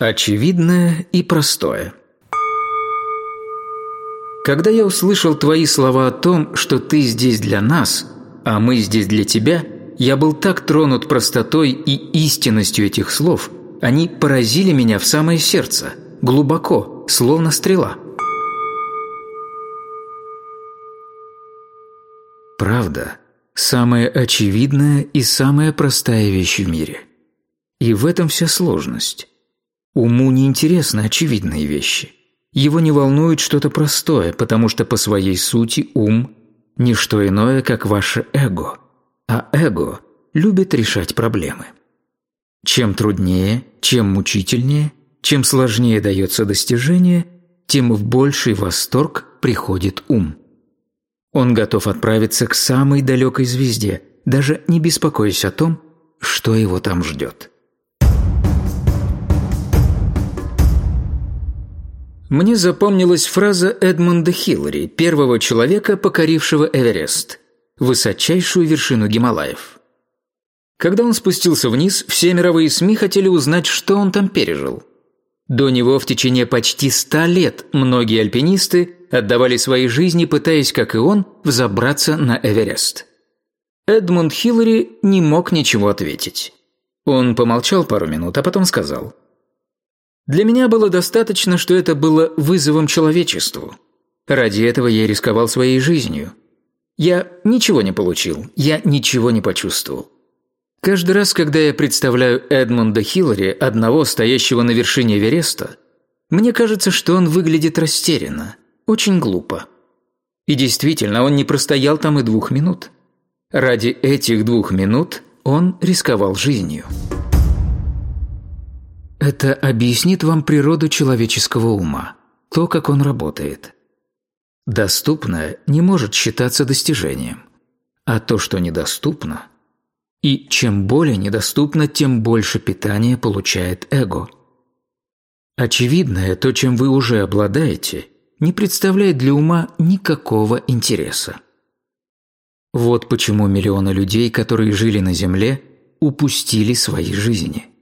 Очевидное и простое. Когда я услышал твои слова о том, что ты здесь для нас, а мы здесь для тебя, я был так тронут простотой и истинностью этих слов, они поразили меня в самое сердце, глубоко, словно стрела. Правда – самая очевидная и самая простая вещь в мире. И в этом вся сложность. Уму не интересны очевидные вещи. Его не волнует что-то простое, потому что по своей сути ум – не что иное, как ваше эго. А эго любит решать проблемы. Чем труднее, чем мучительнее, чем сложнее дается достижение, тем в больший восторг приходит ум. Он готов отправиться к самой далекой звезде, даже не беспокоясь о том, что его там ждет. Мне запомнилась фраза Эдмунда Хиллари, первого человека, покорившего Эверест, высочайшую вершину Гималаев. Когда он спустился вниз, все мировые СМИ хотели узнать, что он там пережил. До него в течение почти ста лет многие альпинисты отдавали свои жизни, пытаясь, как и он, взобраться на Эверест. Эдмунд Хиллари не мог ничего ответить. Он помолчал пару минут, а потом сказал – для меня было достаточно, что это было вызовом человечеству. Ради этого я рисковал своей жизнью. Я ничего не получил, я ничего не почувствовал. Каждый раз, когда я представляю Эдмунда Хиллари, одного стоящего на вершине Эвереста, мне кажется, что он выглядит растерянно, очень глупо. И действительно, он не простоял там и двух минут. Ради этих двух минут он рисковал жизнью. Это объяснит вам природу человеческого ума, то, как он работает. Доступное не может считаться достижением, а то, что недоступно. И чем более недоступно, тем больше питания получает эго. Очевидное, то, чем вы уже обладаете, не представляет для ума никакого интереса. Вот почему миллионы людей, которые жили на Земле, упустили свои жизни –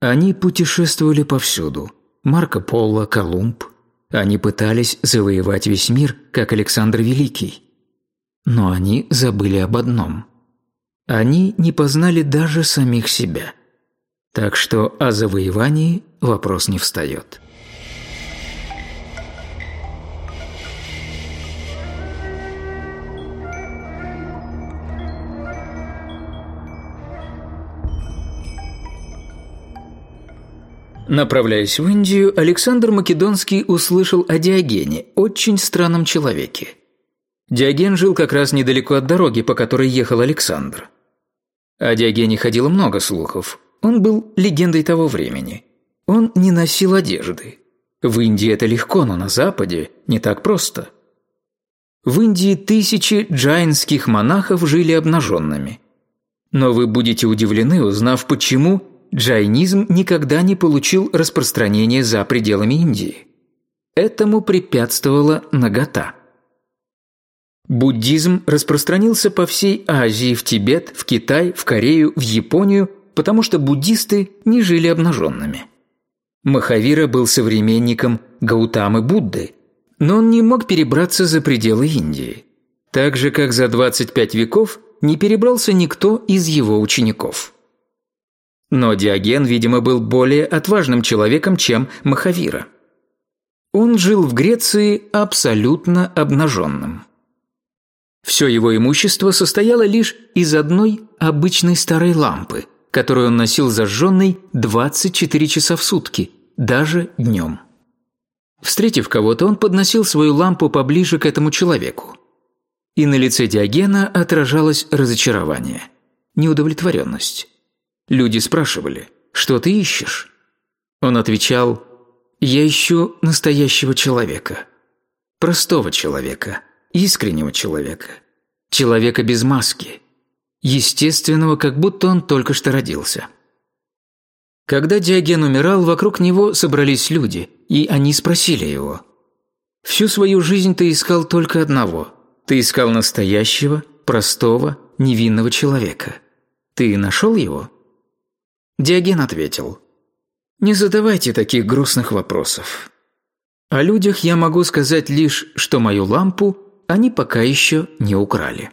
они путешествовали повсюду. Марко Поло, Колумб. Они пытались завоевать весь мир, как Александр Великий. Но они забыли об одном. Они не познали даже самих себя. Так что о завоевании вопрос не встает. Направляясь в Индию, Александр Македонский услышал о Диогене, очень странном человеке. Диоген жил как раз недалеко от дороги, по которой ехал Александр. О Диогене ходило много слухов. Он был легендой того времени. Он не носил одежды. В Индии это легко, но на Западе не так просто. В Индии тысячи джайнских монахов жили обнаженными. Но вы будете удивлены, узнав, почему джайнизм никогда не получил распространения за пределами Индии. Этому препятствовала нагота. Буддизм распространился по всей Азии, в Тибет, в Китай, в Корею, в Японию, потому что буддисты не жили обнаженными. Махавира был современником Гаутамы Будды, но он не мог перебраться за пределы Индии. Так же, как за 25 веков не перебрался никто из его учеников. Но Диоген, видимо, был более отважным человеком, чем Махавира. Он жил в Греции абсолютно обнаженным. Все его имущество состояло лишь из одной обычной старой лампы, которую он носил зажженной 24 часа в сутки, даже днем. Встретив кого-то, он подносил свою лампу поближе к этому человеку. И на лице Диогена отражалось разочарование, неудовлетворенность. Люди спрашивали, что ты ищешь? Он отвечал, я ищу настоящего человека. Простого человека, искреннего человека. Человека без маски. Естественного, как будто он только что родился. Когда Диоген умирал, вокруг него собрались люди, и они спросили его. «Всю свою жизнь ты искал только одного. Ты искал настоящего, простого, невинного человека. Ты нашел его?» Диоген ответил. Не задавайте таких грустных вопросов. О людях я могу сказать лишь, что мою лампу они пока еще не украли.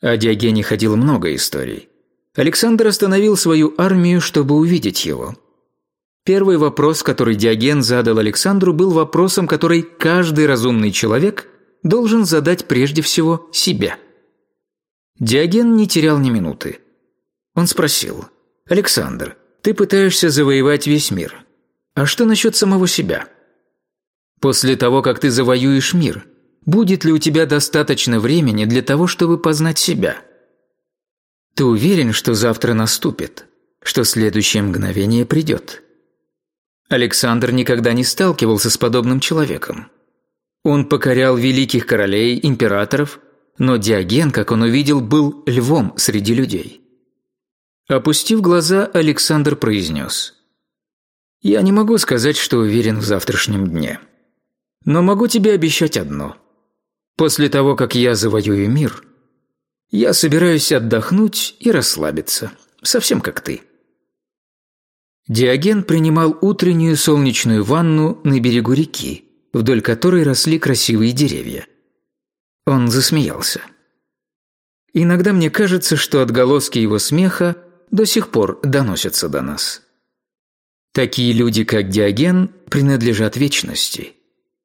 О Диогене ходило много историй. Александр остановил свою армию, чтобы увидеть его. Первый вопрос, который Диоген задал Александру, был вопросом, который каждый разумный человек должен задать прежде всего себе. Диоген не терял ни минуты. Он спросил, «Александр, ты пытаешься завоевать весь мир. А что насчет самого себя?» После того, как ты завоюешь мир, будет ли у тебя достаточно времени для того, чтобы познать себя? Ты уверен, что завтра наступит, что следующее мгновение придет? Александр никогда не сталкивался с подобным человеком. Он покорял великих королей, императоров, но Диоген, как он увидел, был львом среди людей. Опустив глаза, Александр произнес. «Я не могу сказать, что уверен в завтрашнем дне». Но могу тебе обещать одно. После того, как я завоюю мир, я собираюсь отдохнуть и расслабиться, совсем как ты». Диоген принимал утреннюю солнечную ванну на берегу реки, вдоль которой росли красивые деревья. Он засмеялся. Иногда мне кажется, что отголоски его смеха до сих пор доносятся до нас. Такие люди, как Диоген, принадлежат вечности –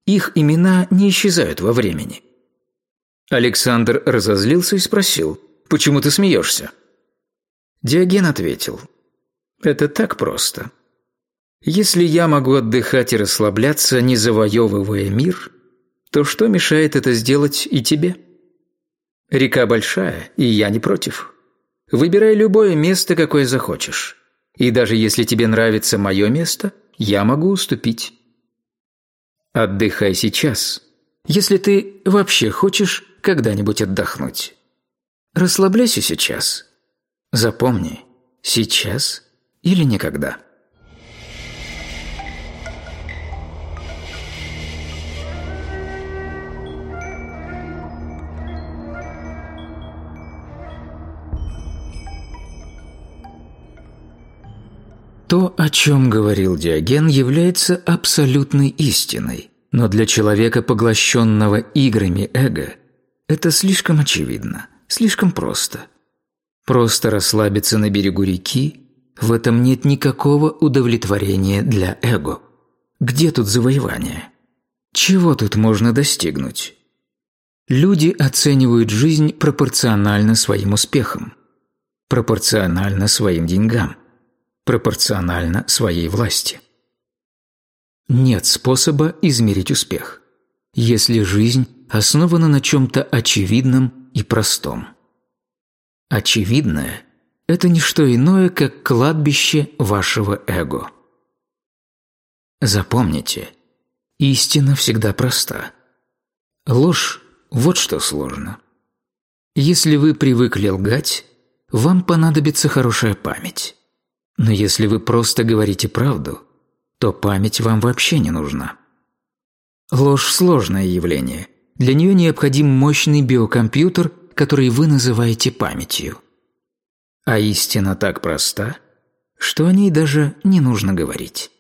их имена не исчезают во времени. Александр разозлился и спросил, «Почему ты смеешься?» Диоген ответил, «Это так просто. Если я могу отдыхать и расслабляться, не завоевывая мир, то что мешает это сделать и тебе? Река большая, и я не против. Выбирай любое место, какое захочешь. И даже если тебе нравится мое место, я могу уступить. Отдыхай сейчас, если ты вообще хочешь когда-нибудь отдохнуть. Расслабляйся сейчас. Запомни, сейчас или никогда. То, о чем говорил Диоген, является абсолютной истиной, но для человека, поглощенного играми эго, это слишком очевидно, слишком просто. Просто расслабиться на берегу реки – в этом нет никакого удовлетворения для эго. Где тут завоевание? Чего тут можно достигнуть? Люди оценивают жизнь пропорционально своим успехам, пропорционально своим деньгам – пропорционально своей власти. Нет способа измерить успех, если жизнь основана на чем-то очевидном и простом. Очевидное – это не что иное, как кладбище вашего эго. Запомните, истина всегда проста. Ложь – вот что сложно. Если вы привыкли лгать, вам понадобится хорошая память. Но если вы просто говорите правду, то память вам вообще не нужна. Ложь – сложное явление. Для нее необходим мощный биокомпьютер, который вы называете памятью. А истина так проста, что о ней даже не нужно говорить.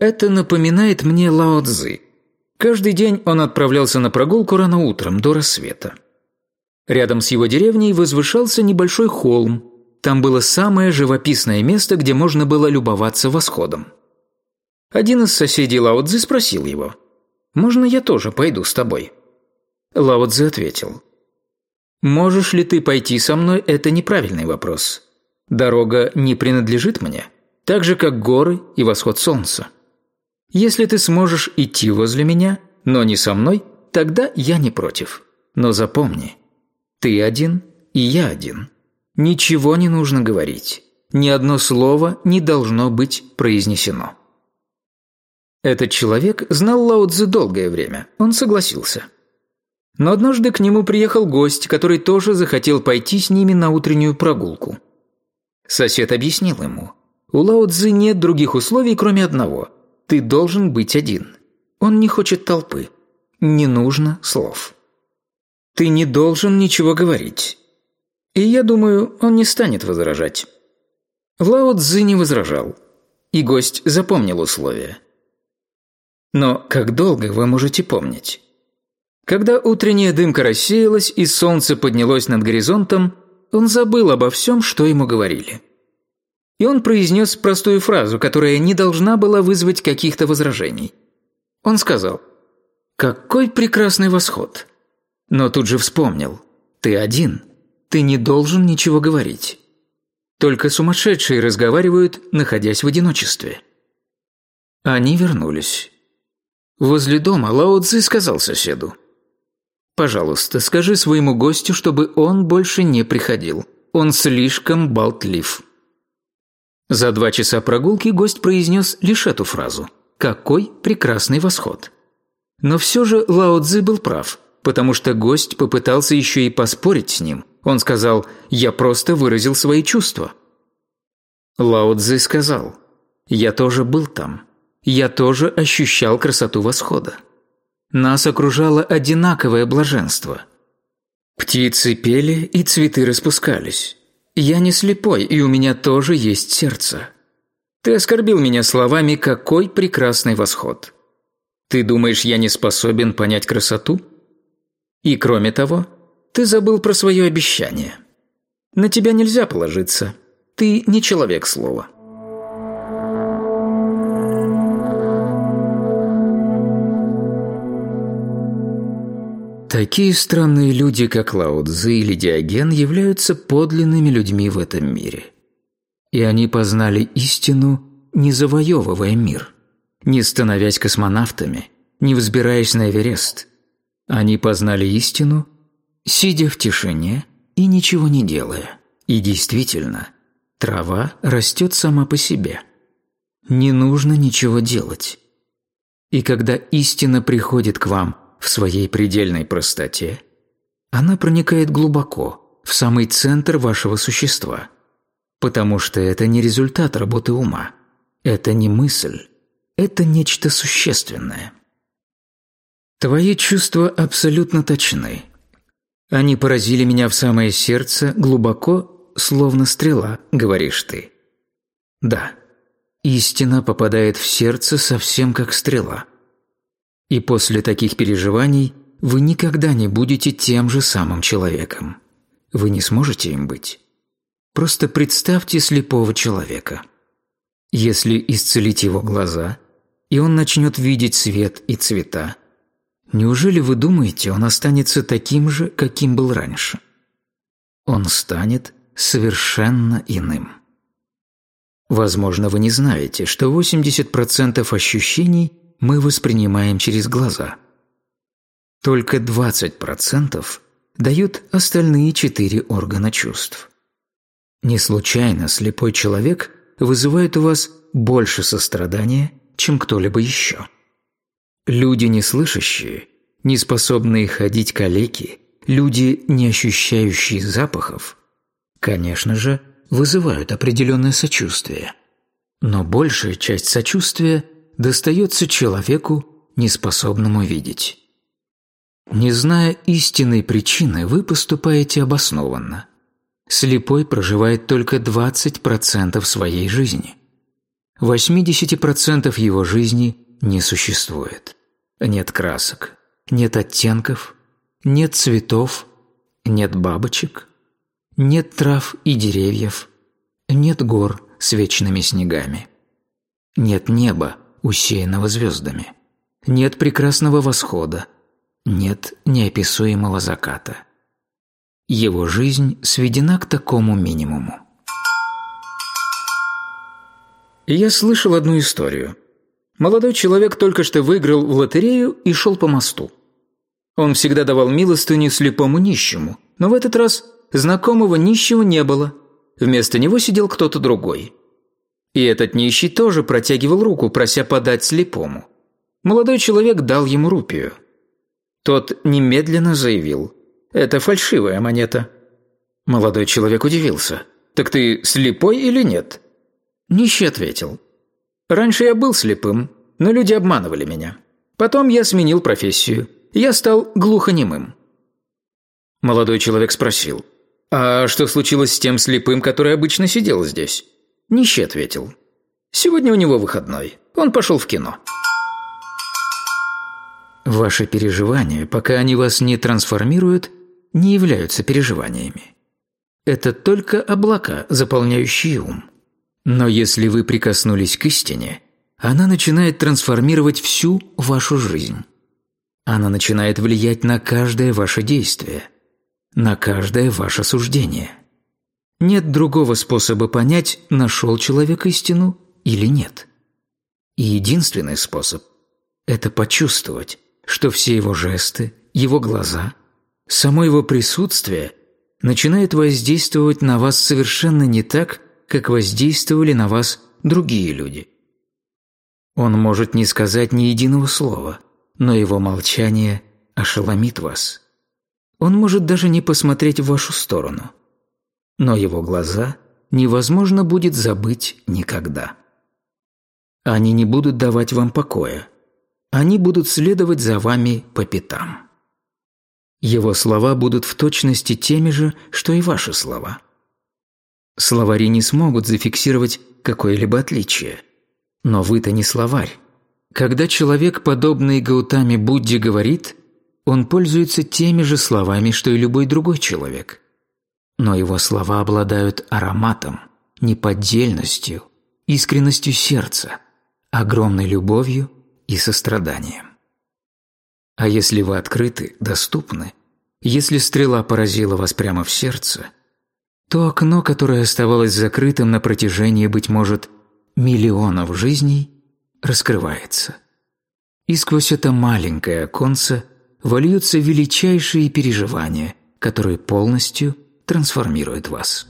Это напоминает мне Лао Цзы – Каждый день он отправлялся на прогулку рано утром, до рассвета. Рядом с его деревней возвышался небольшой холм. Там было самое живописное место, где можно было любоваться восходом. Один из соседей Лао Цзы спросил его, «Можно я тоже пойду с тобой?» Лао Цзы ответил, «Можешь ли ты пойти со мной – это неправильный вопрос. Дорога не принадлежит мне, так же, как горы и восход солнца». Если ты сможешь идти возле меня, но не со мной, тогда я не против. Но запомни, ты один, и я один. Ничего не нужно говорить. Ни одно слово не должно быть произнесено. Этот человек знал Лао Цзы долгое время. Он согласился. Но однажды к нему приехал гость, который тоже захотел пойти с ними на утреннюю прогулку. Сосед объяснил ему. У Лао Цзы нет других условий, кроме одного – ты должен быть один. Он не хочет толпы. Не нужно слов. Ты не должен ничего говорить. И я думаю, он не станет возражать. Лао Цзы не возражал, и гость запомнил условия. Но как долго вы можете помнить? Когда утренняя дымка рассеялась и солнце поднялось над горизонтом, он забыл обо всем, что ему говорили. И он произнес простую фразу, которая не должна была вызвать каких-то возражений. Он сказал «Какой прекрасный восход!» Но тут же вспомнил «Ты один, ты не должен ничего говорить». Только сумасшедшие разговаривают, находясь в одиночестве. Они вернулись. Возле дома Лао Цзи сказал соседу. «Пожалуйста, скажи своему гостю, чтобы он больше не приходил. Он слишком болтлив». За два часа прогулки гость произнес лишь эту фразу. «Какой прекрасный восход!» Но все же Лао Цзи был прав, потому что гость попытался еще и поспорить с ним. Он сказал «Я просто выразил свои чувства». Лао Цзи сказал «Я тоже был там. Я тоже ощущал красоту восхода. Нас окружало одинаковое блаженство. Птицы пели и цветы распускались. Я не слепой, и у меня тоже есть сердце. Ты оскорбил меня словами «какой прекрасный восход». Ты думаешь, я не способен понять красоту? И кроме того, ты забыл про свое обещание. На тебя нельзя положиться. Ты не человек слова. Такие странные люди, как Лао или Диоген, являются подлинными людьми в этом мире. И они познали истину, не завоевывая мир, не становясь космонавтами, не взбираясь на Эверест. Они познали истину, сидя в тишине и ничего не делая. И действительно, трава растет сама по себе. Не нужно ничего делать. И когда истина приходит к вам – в своей предельной простоте, она проникает глубоко, в самый центр вашего существа. Потому что это не результат работы ума. Это не мысль. Это нечто существенное. Твои чувства абсолютно точны. Они поразили меня в самое сердце, глубоко, словно стрела, говоришь ты. Да, истина попадает в сердце совсем как стрела – и после таких переживаний вы никогда не будете тем же самым человеком. Вы не сможете им быть. Просто представьте слепого человека. Если исцелить его глаза, и он начнет видеть свет и цвета, неужели вы думаете, он останется таким же, каким был раньше? Он станет совершенно иным. Возможно, вы не знаете, что 80% ощущений мы воспринимаем через глаза. Только 20% дают остальные четыре органа чувств. Не случайно слепой человек вызывает у вас больше сострадания, чем кто-либо еще. Люди неслышащие, не способные ходить калеки, люди, не ощущающие запахов, конечно же, вызывают определенное сочувствие. Но большая часть сочувствия – достается человеку, неспособному видеть. Не зная истинной причины, вы поступаете обоснованно. Слепой проживает только 20% своей жизни. 80% его жизни не существует. Нет красок, нет оттенков, нет цветов, нет бабочек, нет трав и деревьев, нет гор с вечными снегами, нет неба, усеянного звездами. Нет прекрасного восхода, нет неописуемого заката. Его жизнь сведена к такому минимуму. Я слышал одну историю. Молодой человек только что выиграл в лотерею и шел по мосту. Он всегда давал милостыню слепому нищему, но в этот раз знакомого нищего не было. Вместо него сидел кто-то другой. И этот нищий тоже протягивал руку, прося подать слепому. Молодой человек дал ему рупию. Тот немедленно заявил «Это фальшивая монета». Молодой человек удивился «Так ты слепой или нет?» Нищий ответил «Раньше я был слепым, но люди обманывали меня. Потом я сменил профессию. Я стал глухонемым». Молодой человек спросил. «А что случилось с тем слепым, который обычно сидел здесь?» Нищий ответил. «Сегодня у него выходной. Он пошел в кино». Ваши переживания, пока они вас не трансформируют, не являются переживаниями. Это только облака, заполняющие ум. Но если вы прикоснулись к истине, она начинает трансформировать всю вашу жизнь. Она начинает влиять на каждое ваше действие, на каждое ваше суждение. Нет другого способа понять, нашел человек истину или нет. И единственный способ – это почувствовать, что все его жесты, его глаза, само его присутствие начинает воздействовать на вас совершенно не так, как воздействовали на вас другие люди. Он может не сказать ни единого слова, но его молчание ошеломит вас. Он может даже не посмотреть в вашу сторону, но его глаза невозможно будет забыть никогда. Они не будут давать вам покоя, они будут следовать за вами по пятам. Его слова будут в точности теми же, что и ваши слова. Словари не смогут зафиксировать какое-либо отличие. Но вы-то не словарь. Когда человек, подобный Гаутами Будде, говорит, он пользуется теми же словами, что и любой другой человек. Но его слова обладают ароматом, неподдельностью, искренностью сердца, огромной любовью и состраданием. А если вы открыты, доступны, если стрела поразила вас прямо в сердце, то окно, которое оставалось закрытым на протяжении, быть может, миллионов жизней, раскрывается. И сквозь это маленькое оконце вольются величайшие переживания, которые полностью трансформируют вас.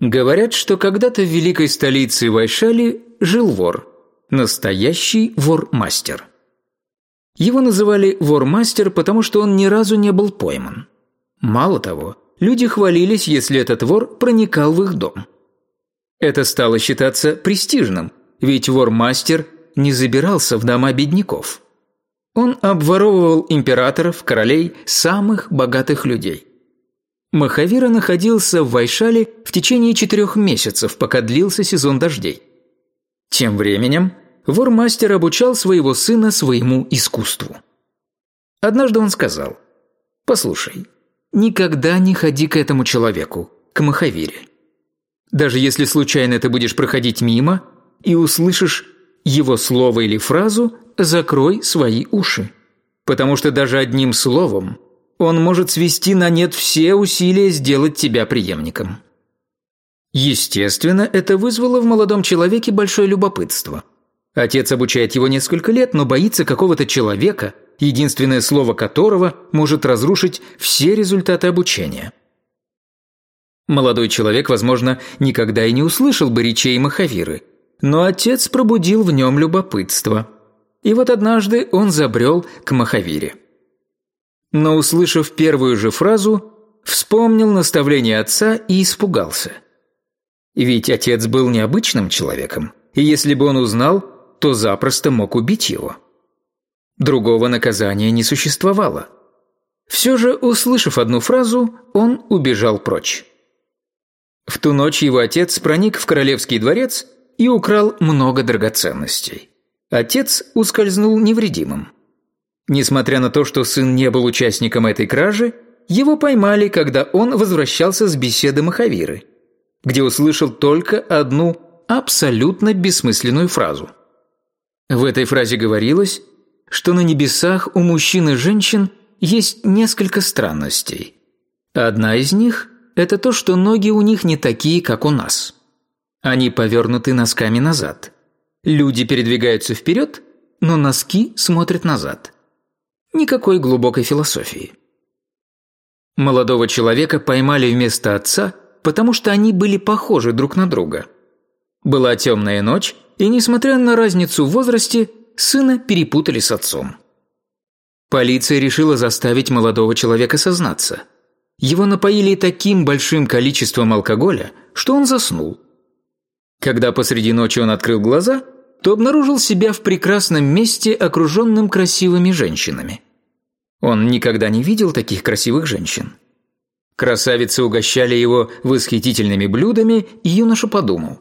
Говорят, что когда-то в великой столице Вайшали жил вор. Настоящий вор-мастер. Его называли вор-мастер, потому что он ни разу не был пойман. Мало того, люди хвалились, если этот вор проникал в их дом. Это стало считаться престижным, ведь вор-мастер не забирался в дома бедняков. Он обворовывал императоров, королей, самых богатых людей. Махавира находился в Вайшале в течение четырех месяцев, пока длился сезон дождей. Тем временем вор-мастер обучал своего сына своему искусству. Однажды он сказал, «Послушай, никогда не ходи к этому человеку, к Махавире. Даже если случайно ты будешь проходить мимо и услышишь его слово или фразу, закрой свои уши, потому что даже одним словом он может свести на нет все усилия сделать тебя преемником. Естественно, это вызвало в молодом человеке большое любопытство. Отец обучает его несколько лет, но боится какого-то человека, единственное слово которого может разрушить все результаты обучения. Молодой человек, возможно, никогда и не услышал бы речей Махавиры, но отец пробудил в нем любопытство. И вот однажды он забрел к Махавире но, услышав первую же фразу, вспомнил наставление отца и испугался. Ведь отец был необычным человеком, и если бы он узнал, то запросто мог убить его. Другого наказания не существовало. Все же, услышав одну фразу, он убежал прочь. В ту ночь его отец проник в королевский дворец и украл много драгоценностей. Отец ускользнул невредимым. Несмотря на то, что сын не был участником этой кражи, его поймали, когда он возвращался с беседы Махавиры, где услышал только одну абсолютно бессмысленную фразу. В этой фразе говорилось, что на небесах у мужчин и женщин есть несколько странностей. Одна из них – это то, что ноги у них не такие, как у нас. Они повернуты носками назад. Люди передвигаются вперед, но носки смотрят назад – Никакой глубокой философии. Молодого человека поймали вместо отца, потому что они были похожи друг на друга. Была темная ночь, и, несмотря на разницу в возрасте, сына перепутали с отцом. Полиция решила заставить молодого человека сознаться. Его напоили таким большим количеством алкоголя, что он заснул. Когда посреди ночи он открыл глаза, то обнаружил себя в прекрасном месте, окруженном красивыми женщинами. Он никогда не видел таких красивых женщин. Красавицы угощали его восхитительными блюдами, и юноша подумал.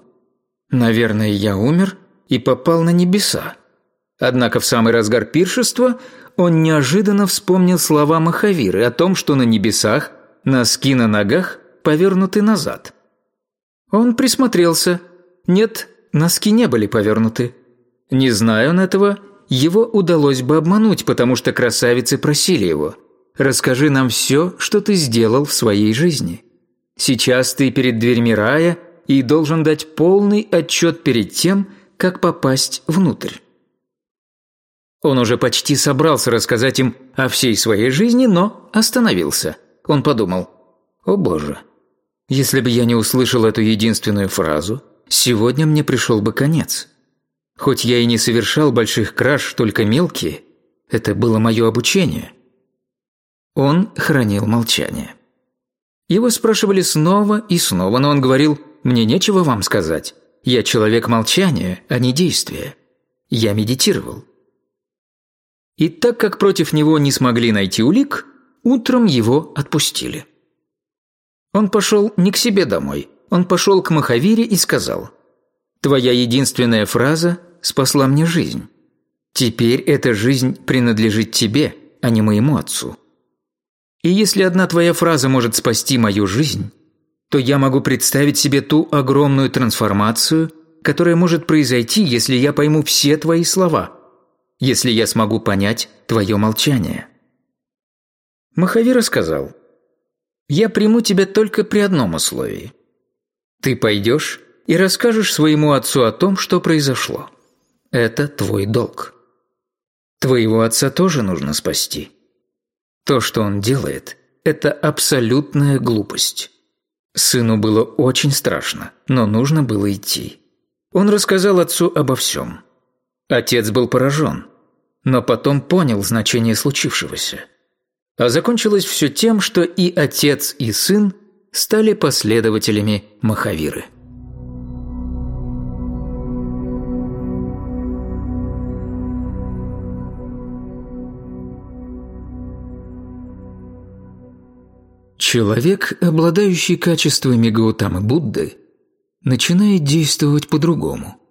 «Наверное, я умер и попал на небеса». Однако в самый разгар пиршества он неожиданно вспомнил слова Махавиры о том, что на небесах носки на ногах повернуты назад. Он присмотрелся. Нет, носки не были повернуты. Не зная он этого, его удалось бы обмануть, потому что красавицы просили его. «Расскажи нам все, что ты сделал в своей жизни. Сейчас ты перед дверьми рая и должен дать полный отчет перед тем, как попасть внутрь». Он уже почти собрался рассказать им о всей своей жизни, но остановился. Он подумал, «О боже, если бы я не услышал эту единственную фразу, сегодня мне пришел бы конец. Хоть я и не совершал больших краж, только мелкие, это было мое обучение». Он хранил молчание. Его спрашивали снова и снова, но он говорил, «Мне нечего вам сказать. Я человек молчания, а не действия. Я медитировал. И так как против него не смогли найти улик, утром его отпустили. Он пошел не к себе домой, он пошел к Махавире и сказал, «Твоя единственная фраза спасла мне жизнь. Теперь эта жизнь принадлежит тебе, а не моему отцу. И если одна твоя фраза может спасти мою жизнь, то я могу представить себе ту огромную трансформацию, которая может произойти, если я пойму все твои слова, если я смогу понять твое молчание». Махавира сказал, «Я приму тебя только при одном условии. Ты пойдешь и расскажешь своему отцу о том, что произошло. Это твой долг. Твоего отца тоже нужно спасти. То, что он делает, это абсолютная глупость». Сыну было очень страшно, но нужно было идти. Он рассказал отцу обо всем. Отец был поражен, но потом понял значение случившегося. А закончилось все тем, что и отец, и сын стали последователями Махавиры. Человек, обладающий качествами Гаутамы Будды, начинает действовать по-другому –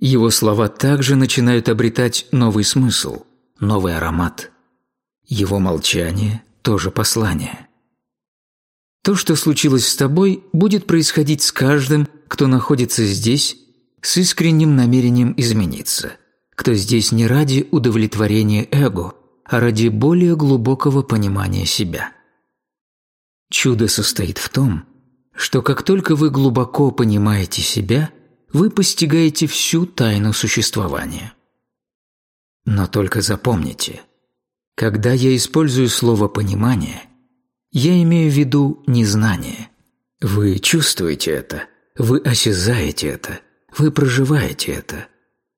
его слова также начинают обретать новый смысл, новый аромат. Его молчание – тоже послание. То, что случилось с тобой, будет происходить с каждым, кто находится здесь с искренним намерением измениться, кто здесь не ради удовлетворения эго, а ради более глубокого понимания себя. Чудо состоит в том, что как только вы глубоко понимаете себя – вы постигаете всю тайну существования. Но только запомните, когда я использую слово «понимание», я имею в виду незнание. Вы чувствуете это, вы осязаете это, вы проживаете это.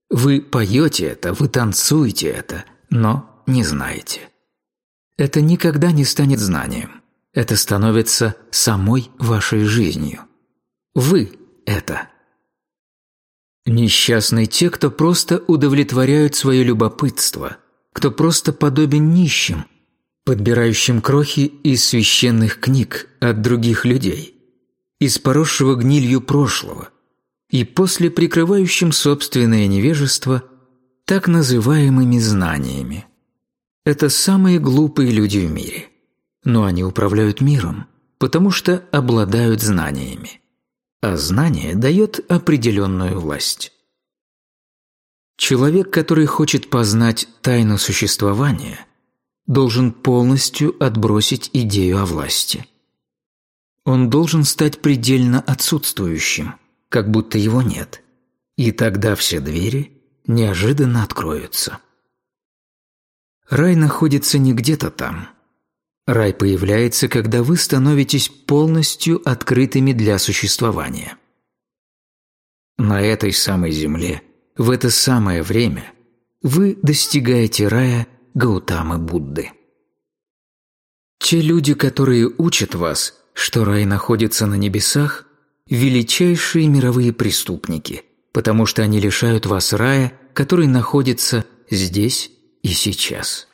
Вы поете это, вы танцуете это, но не знаете. Это никогда не станет знанием. Это становится самой вашей жизнью. Вы – это. Несчастны те, кто просто удовлетворяют свое любопытство, кто просто подобен нищим, подбирающим крохи из священных книг от других людей, из поросшего гнилью прошлого, и после прикрывающим собственное невежество так называемыми знаниями. Это самые глупые люди в мире, но они управляют миром, потому что обладают знаниями а знание дает определенную власть. Человек, который хочет познать тайну существования, должен полностью отбросить идею о власти. Он должен стать предельно отсутствующим, как будто его нет, и тогда все двери неожиданно откроются. Рай находится не где-то там – Рай появляется, когда вы становитесь полностью открытыми для существования. На этой самой земле, в это самое время, вы достигаете рая Гаутамы Будды. Те люди, которые учат вас, что рай находится на небесах, – величайшие мировые преступники, потому что они лишают вас рая, который находится здесь и сейчас.